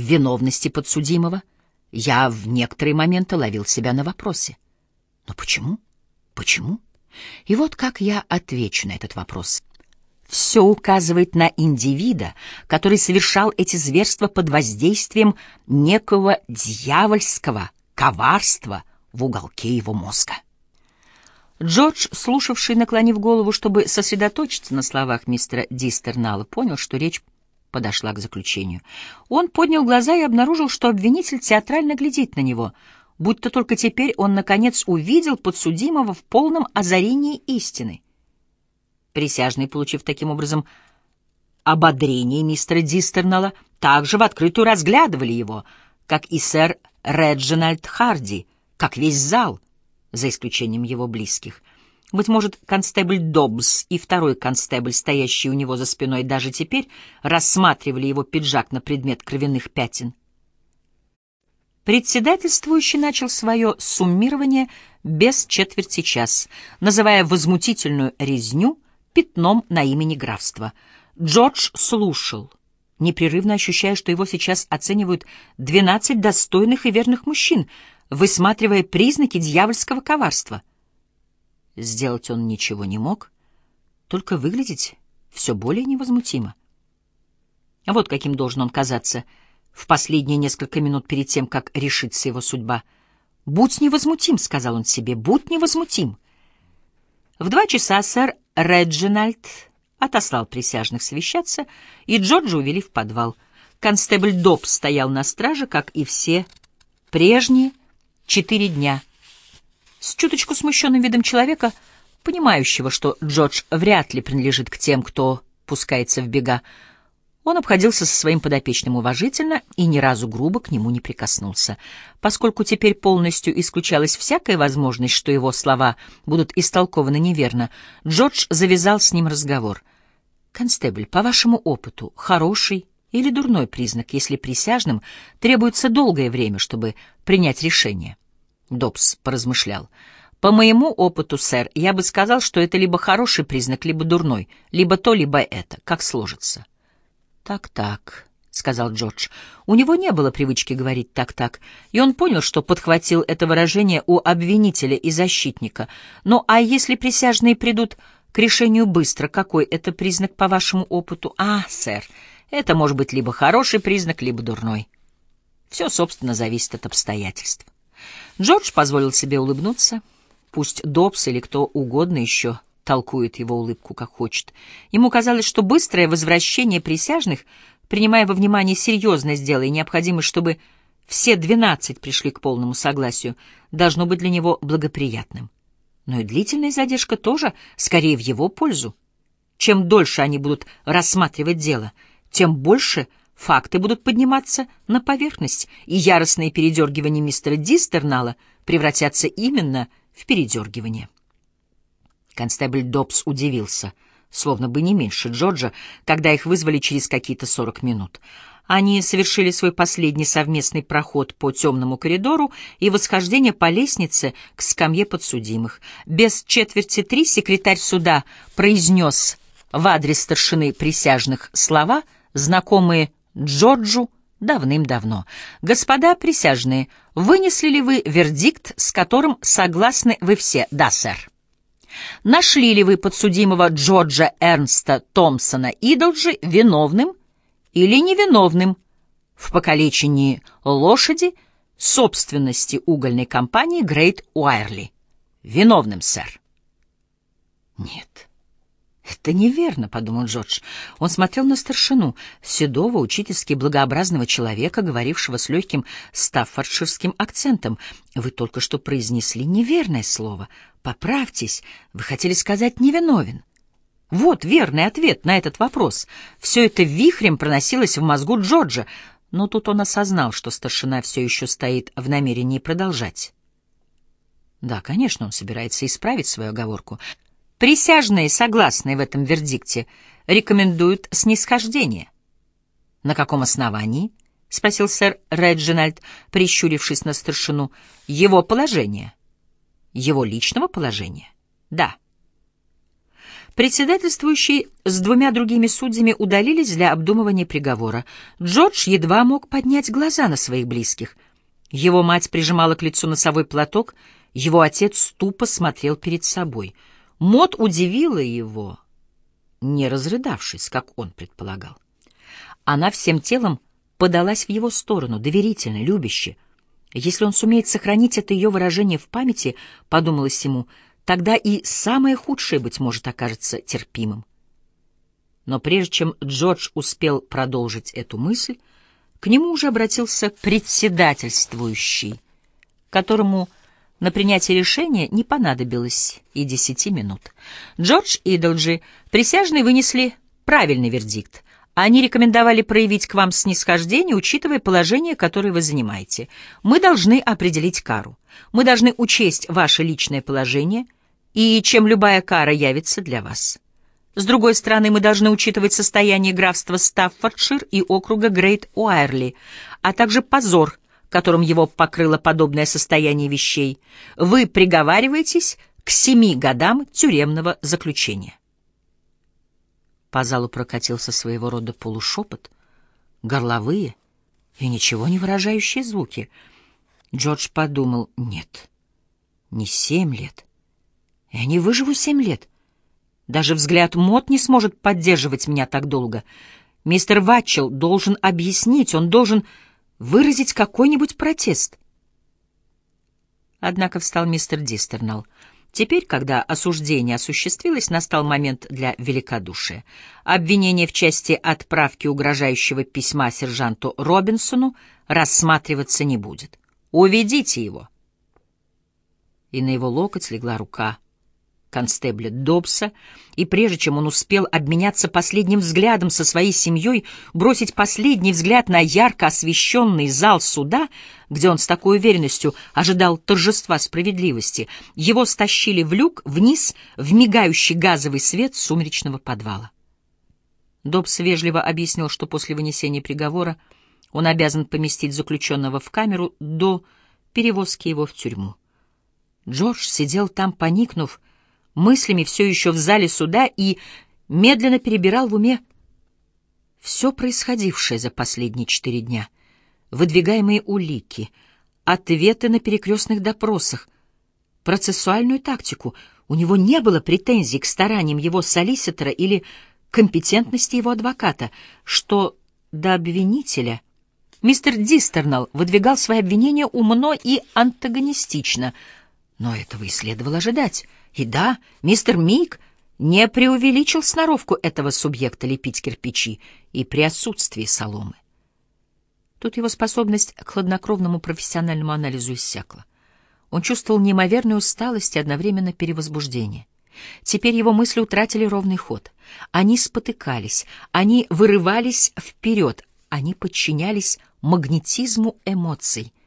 виновности подсудимого, я в некоторые моменты ловил себя на вопросе. Но почему? Почему? И вот как я отвечу на этот вопрос. Все указывает на индивида, который совершал эти зверства под воздействием некого дьявольского коварства в уголке его мозга. Джордж, слушавший, наклонив голову, чтобы сосредоточиться на словах мистера Дистернала, понял, что речь подошла к заключению. Он поднял глаза и обнаружил, что обвинитель театрально глядит на него, будто только теперь он, наконец, увидел подсудимого в полном озарении истины. Присяжные, получив таким образом ободрение мистера Дистернала, также в открытую разглядывали его, как и сэр Реджинальд Харди, как весь зал, за исключением его близких. Быть может, констебль Добс и второй констебль, стоящий у него за спиной, даже теперь рассматривали его пиджак на предмет кровяных пятен. Председательствующий начал свое суммирование без четверти час, называя возмутительную резню пятном на имени графства. Джордж слушал, непрерывно ощущая, что его сейчас оценивают двенадцать достойных и верных мужчин, высматривая признаки дьявольского коварства — Сделать он ничего не мог, только выглядеть все более невозмутимо. Вот каким должен он казаться в последние несколько минут перед тем, как решится его судьба. «Будь невозмутим», — сказал он себе, — «будь невозмутим». В два часа сэр Реджинальд отослал присяжных совещаться, и Джорджа увели в подвал. Констебль Доб стоял на страже, как и все прежние четыре дня — с чуточку смущенным видом человека, понимающего, что Джордж вряд ли принадлежит к тем, кто пускается в бега, он обходился со своим подопечным уважительно и ни разу грубо к нему не прикоснулся. Поскольку теперь полностью исключалась всякая возможность, что его слова будут истолкованы неверно, Джордж завязал с ним разговор. «Констебль, по вашему опыту, хороший или дурной признак, если присяжным требуется долгое время, чтобы принять решение?» Добс поразмышлял. По моему опыту, сэр, я бы сказал, что это либо хороший признак, либо дурной, либо то, либо это, как сложится. Так-так, сказал Джордж. У него не было привычки говорить так-так, и он понял, что подхватил это выражение у обвинителя и защитника. Ну, а если присяжные придут к решению быстро, какой это признак по вашему опыту? А, сэр, это может быть либо хороший признак, либо дурной. Все, собственно, зависит от обстоятельств. Джордж позволил себе улыбнуться. Пусть Добс или кто угодно еще толкует его улыбку, как хочет. Ему казалось, что быстрое возвращение присяжных, принимая во внимание серьезность дела и необходимость, чтобы все двенадцать пришли к полному согласию, должно быть для него благоприятным. Но и длительная задержка тоже скорее в его пользу. Чем дольше они будут рассматривать дело, тем больше — факты будут подниматься на поверхность, и яростные передергивания мистера Дистернала превратятся именно в передергивание. Констебль Добс удивился, словно бы не меньше Джорджа, когда их вызвали через какие-то сорок минут. Они совершили свой последний совместный проход по темному коридору и восхождение по лестнице к скамье подсудимых. Без четверти три секретарь суда произнес в адрес старшины присяжных слова, знакомые Джорджу давным-давно. «Господа присяжные, вынесли ли вы вердикт, с которым согласны вы все?» «Да, сэр». «Нашли ли вы подсудимого Джорджа Эрнста Томпсона Идолджи виновным или невиновным в покалечении лошади собственности угольной компании Грейт Уайрли?» «Виновным, сэр». «Нет». «Это неверно», — подумал Джордж. Он смотрел на старшину, седого, учительски благообразного человека, говорившего с легким стаффордширским акцентом. «Вы только что произнесли неверное слово. Поправьтесь. Вы хотели сказать «невиновен». Вот верный ответ на этот вопрос. Все это вихрем проносилось в мозгу Джорджа, но тут он осознал, что старшина все еще стоит в намерении продолжать. Да, конечно, он собирается исправить свою оговорку — Присяжные, согласные в этом вердикте, рекомендуют снисхождение. — На каком основании? — спросил сэр Реджинальд, прищурившись на старшину. — Его положение. — Его личного положения? — Да. Председательствующий с двумя другими судьями удалились для обдумывания приговора. Джордж едва мог поднять глаза на своих близких. Его мать прижимала к лицу носовой платок, его отец тупо смотрел перед собой. Мот удивила его, не разрыдавшись, как он предполагал. Она всем телом подалась в его сторону, доверительно, любяще. Если он сумеет сохранить это ее выражение в памяти, подумалось ему, тогда и самое худшее, быть может, окажется терпимым. Но прежде чем Джордж успел продолжить эту мысль, к нему уже обратился председательствующий, которому на принятие решения не понадобилось и десяти минут. Джордж и Идолджи присяжные вынесли правильный вердикт. Они рекомендовали проявить к вам снисхождение, учитывая положение, которое вы занимаете. Мы должны определить кару. Мы должны учесть ваше личное положение и чем любая кара явится для вас. С другой стороны, мы должны учитывать состояние графства Стаффордшир и округа Грейт-Уайрли, а также позор, которым его покрыло подобное состояние вещей. Вы приговариваетесь к семи годам тюремного заключения. По залу прокатился своего рода полушепот, горловые и ничего не выражающие звуки. Джордж подумал, нет, не семь лет. Я не выживу семь лет. Даже взгляд Мот не сможет поддерживать меня так долго. Мистер Ватчел должен объяснить, он должен выразить какой-нибудь протест. Однако встал мистер Дистернал — Теперь, когда осуждение осуществилось, настал момент для великодушия. Обвинение в части отправки угрожающего письма сержанту Робинсону рассматриваться не будет. Уведите его. И на его локоть легла рука констебля Добса, и прежде чем он успел обменяться последним взглядом со своей семьей, бросить последний взгляд на ярко освещенный зал суда, где он с такой уверенностью ожидал торжества справедливости, его стащили в люк вниз в мигающий газовый свет сумеречного подвала. Добс вежливо объяснил, что после вынесения приговора он обязан поместить заключенного в камеру до перевозки его в тюрьму. Джордж сидел там, поникнув, мыслями все еще в зале суда и медленно перебирал в уме все происходившее за последние четыре дня, выдвигаемые улики, ответы на перекрестных допросах, процессуальную тактику. У него не было претензий к стараниям его солиситора или компетентности его адвоката, что до обвинителя мистер Дистернал выдвигал свои обвинения умно и антагонистично, но этого и следовало ожидать — и да, мистер Мик не преувеличил сноровку этого субъекта лепить кирпичи и при отсутствии соломы. Тут его способность к хладнокровному профессиональному анализу иссякла. Он чувствовал неимоверную усталость и одновременно перевозбуждение. Теперь его мысли утратили ровный ход. Они спотыкались, они вырывались вперед, они подчинялись магнетизму эмоций —